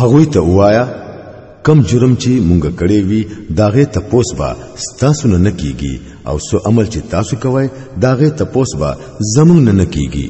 هغه ته وایا کم جرم چې مونږ کړی وي داغه تپوس با ستاسو نه کیږي او سو عمل چې تاسو کوی داغه تپوس با زمون نه کیږي